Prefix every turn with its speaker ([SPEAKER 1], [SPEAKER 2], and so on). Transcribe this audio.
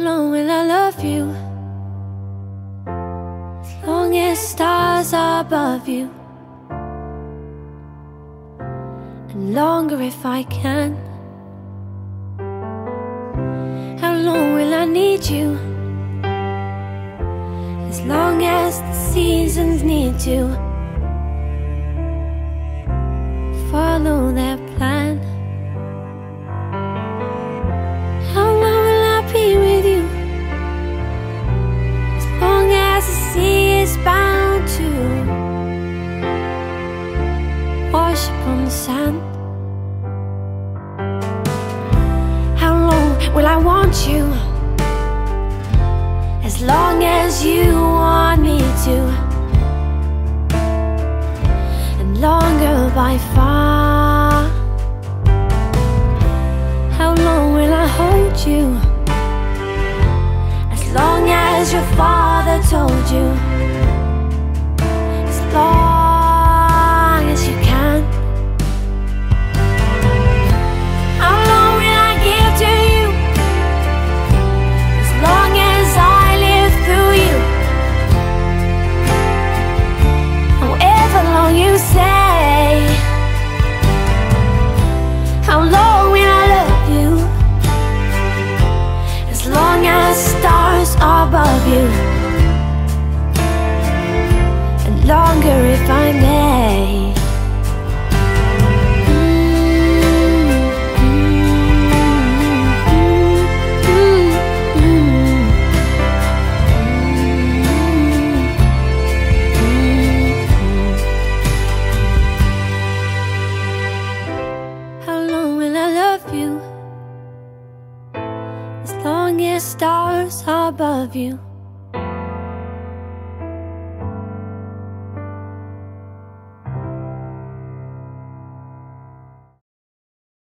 [SPEAKER 1] long will I love you? As long as stars are above you. And longer if I can. How long will I need you? As long as the seasons need to follow their wash upon the sand. How long will I want you? As long as you want me to, and longer by far. How long will I hold you? As long as your father told you. Stars above you.